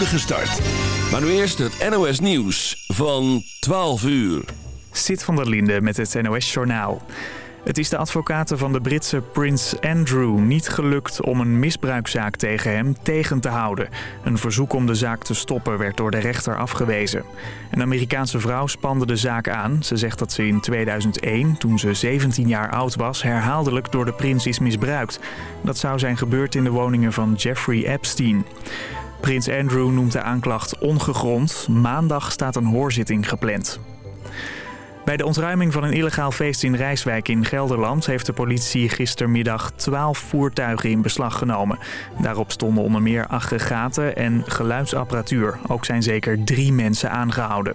start. Maar nu eerst het NOS Nieuws van 12 uur. Sit van der Linde met het NOS Journaal. Het is de advocaten van de Britse prins Andrew niet gelukt om een misbruikzaak tegen hem tegen te houden. Een verzoek om de zaak te stoppen werd door de rechter afgewezen. Een Amerikaanse vrouw spande de zaak aan. Ze zegt dat ze in 2001, toen ze 17 jaar oud was, herhaaldelijk door de prins is misbruikt. Dat zou zijn gebeurd in de woningen van Jeffrey Epstein. Prins Andrew noemt de aanklacht ongegrond. Maandag staat een hoorzitting gepland. Bij de ontruiming van een illegaal feest in Rijswijk in Gelderland... heeft de politie gistermiddag 12 voertuigen in beslag genomen. Daarop stonden onder meer aggregaten en geluidsapparatuur. Ook zijn zeker drie mensen aangehouden.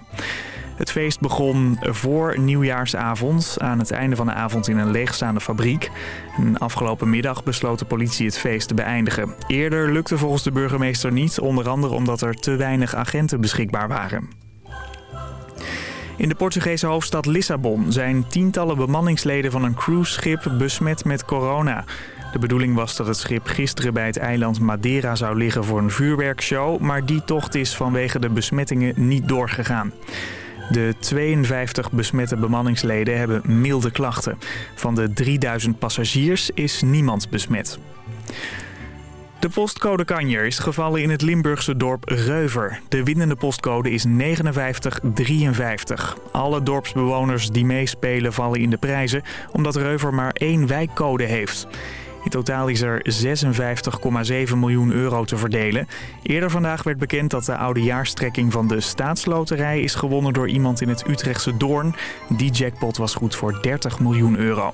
Het feest begon voor nieuwjaarsavond, aan het einde van de avond in een leegstaande fabriek. En afgelopen middag besloot de politie het feest te beëindigen. Eerder lukte volgens de burgemeester niet, onder andere omdat er te weinig agenten beschikbaar waren. In de Portugese hoofdstad Lissabon zijn tientallen bemanningsleden van een cruiseschip besmet met corona. De bedoeling was dat het schip gisteren bij het eiland Madeira zou liggen voor een vuurwerkshow... maar die tocht is vanwege de besmettingen niet doorgegaan. De 52 besmette bemanningsleden hebben milde klachten. Van de 3000 passagiers is niemand besmet. De postcode kanjer is gevallen in het Limburgse dorp Reuver. De winnende postcode is 5953. Alle dorpsbewoners die meespelen vallen in de prijzen... omdat Reuver maar één wijkcode heeft. In totaal is er 56,7 miljoen euro te verdelen. Eerder vandaag werd bekend dat de oudejaarstrekking van de staatsloterij is gewonnen door iemand in het Utrechtse Doorn. Die jackpot was goed voor 30 miljoen euro.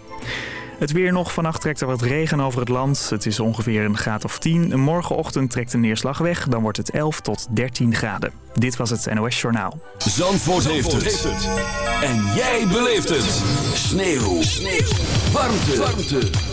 Het weer nog. Vannacht trekt er wat regen over het land. Het is ongeveer een graad of 10. Morgenochtend trekt de neerslag weg. Dan wordt het 11 tot 13 graden. Dit was het NOS Journaal. Zandvoort, heeft, het. En jij beleeft het. Sneeuw. Sneeuw. Warmte. Warmte.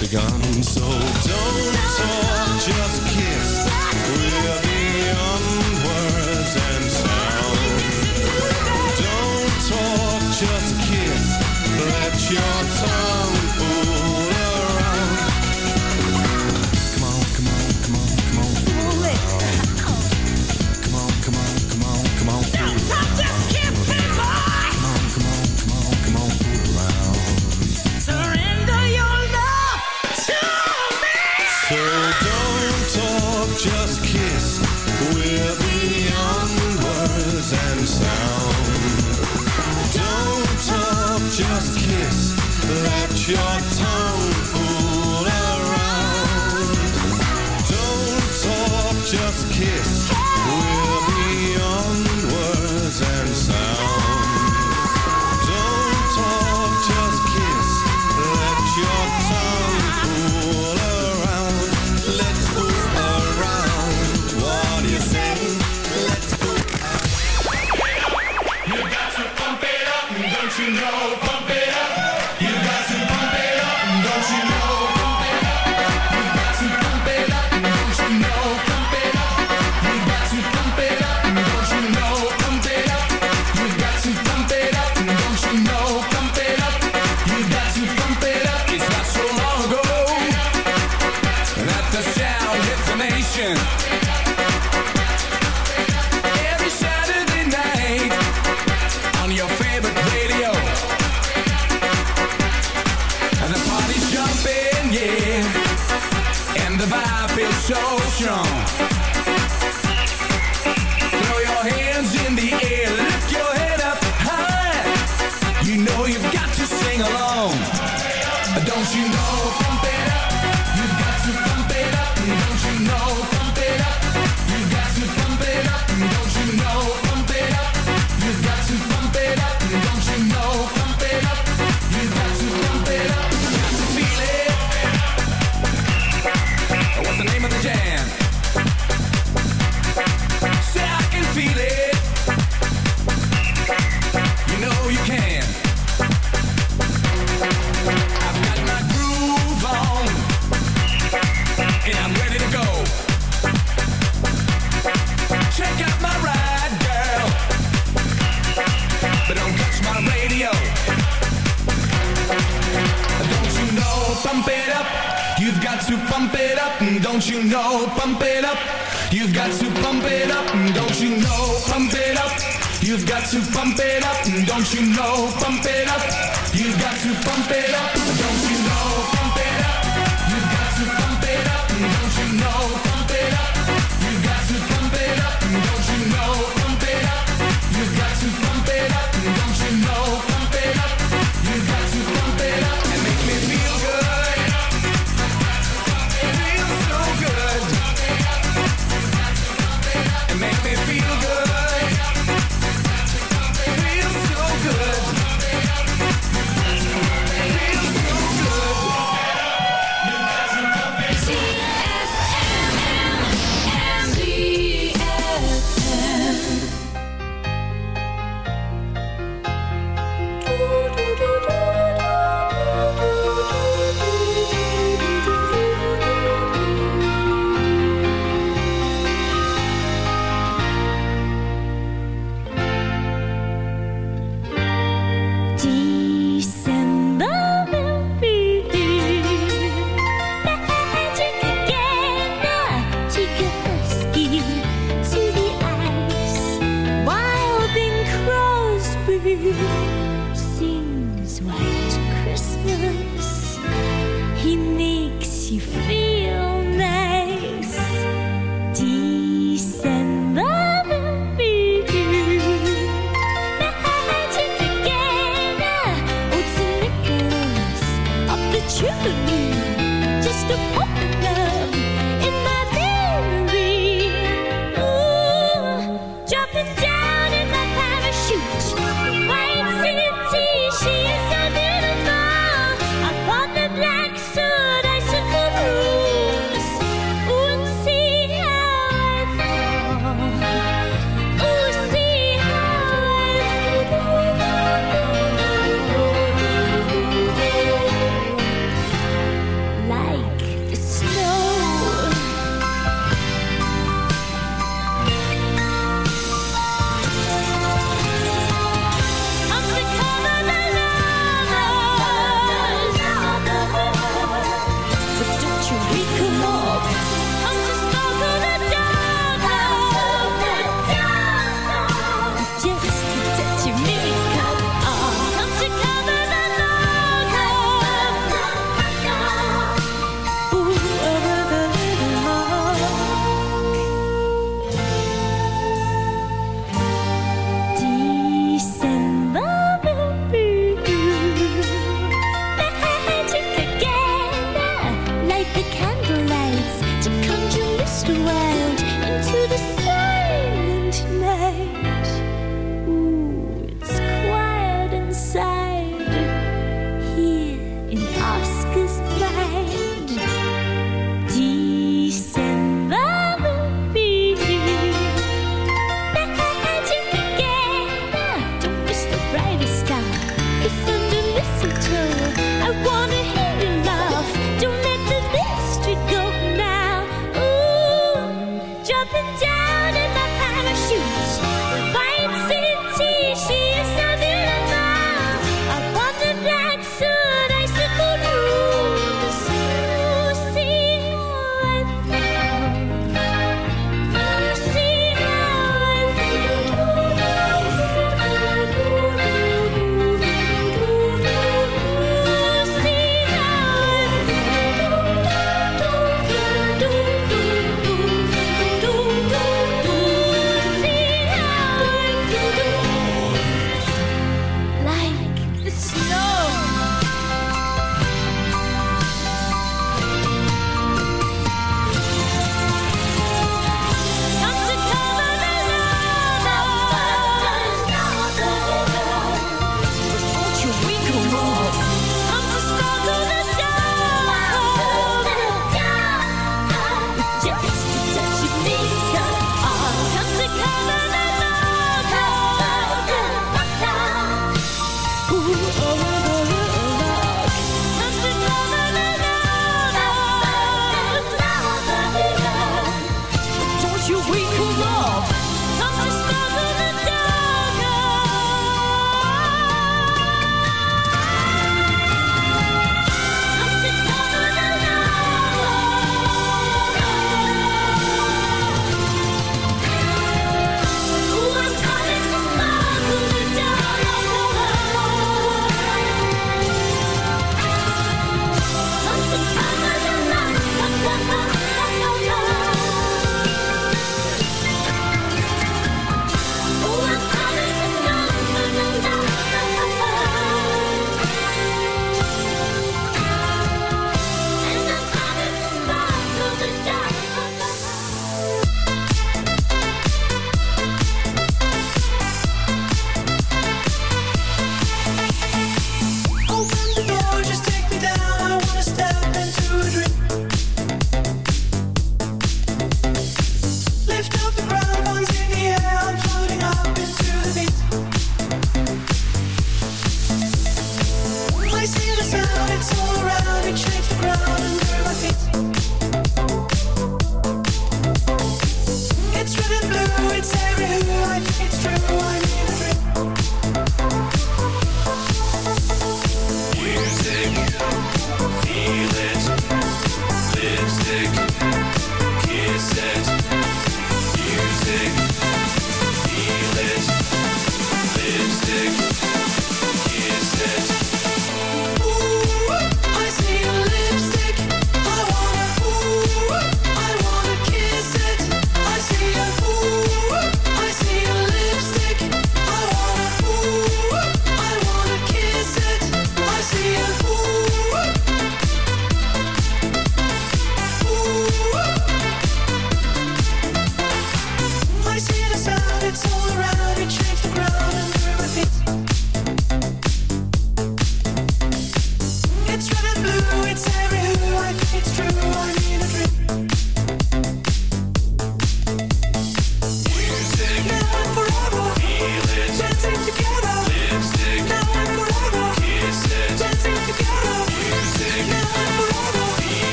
begun. So don't talk, just kiss. We're beyond words and sound. Don't talk, just kiss. Let your tongue.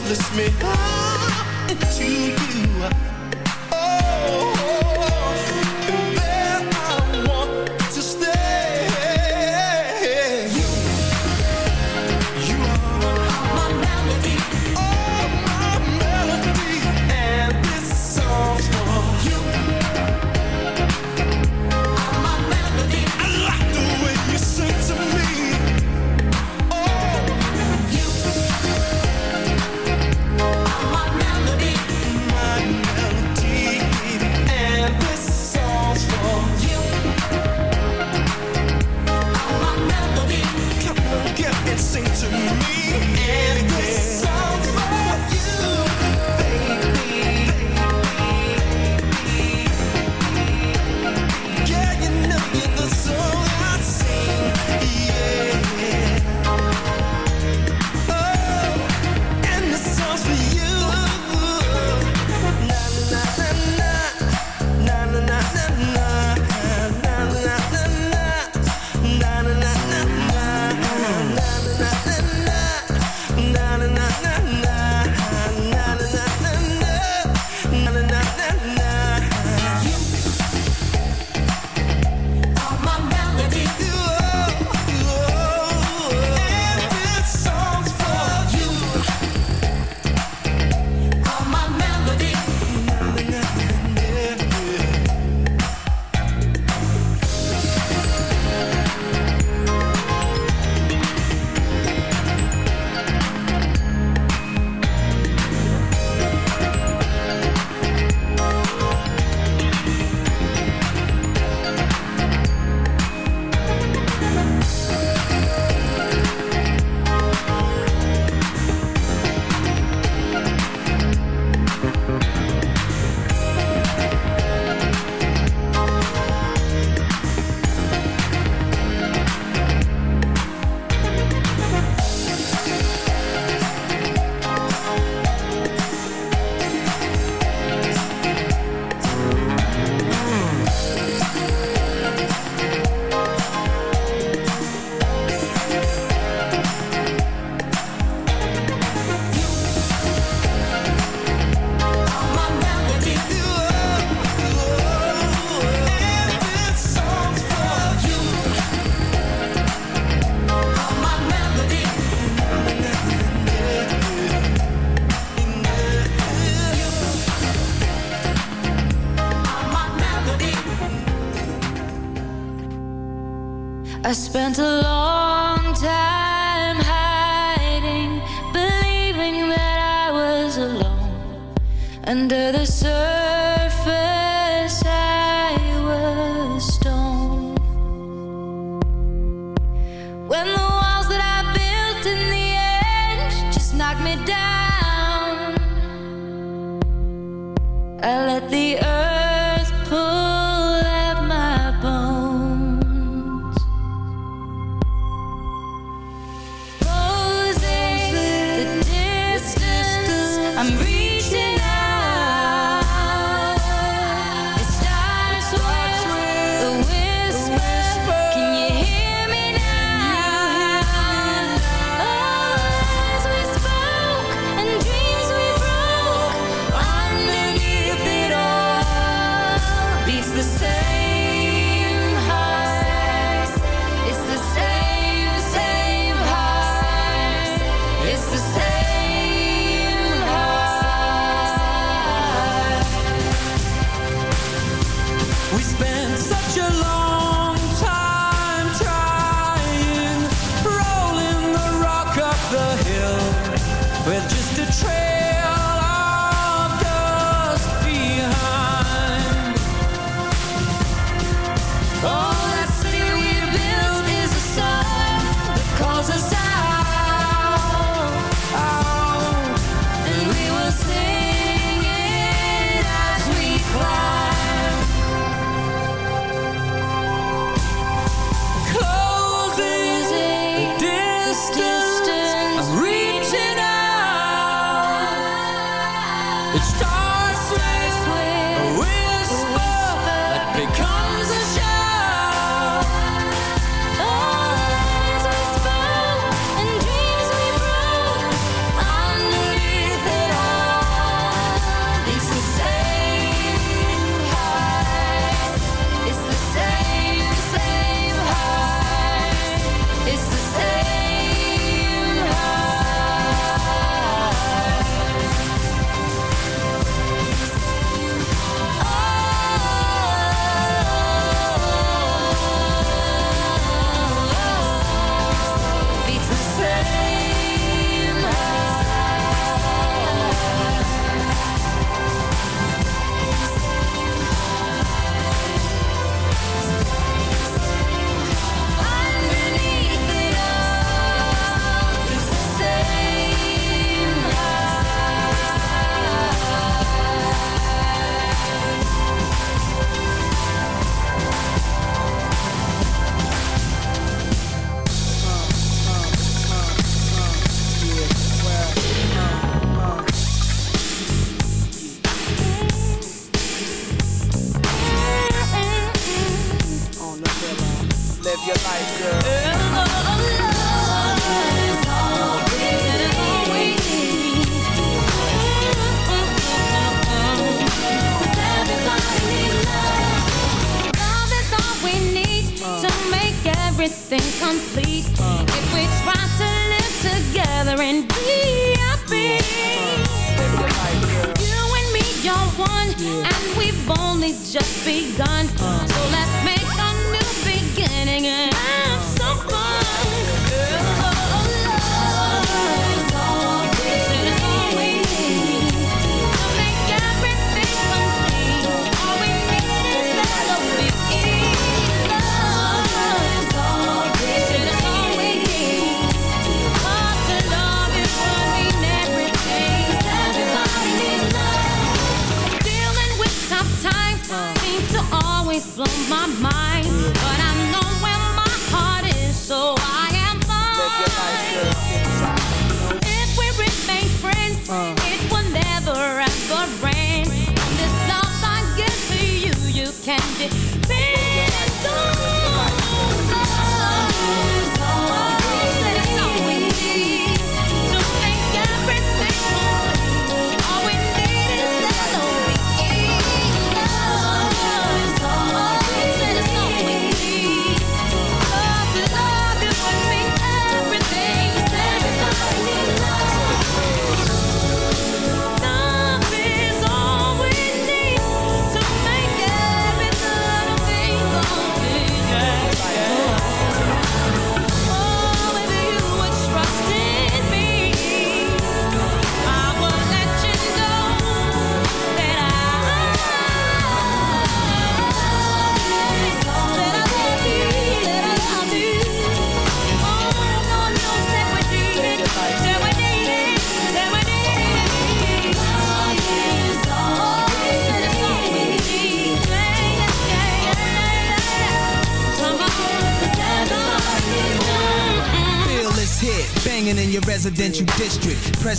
restless me. Ah, you.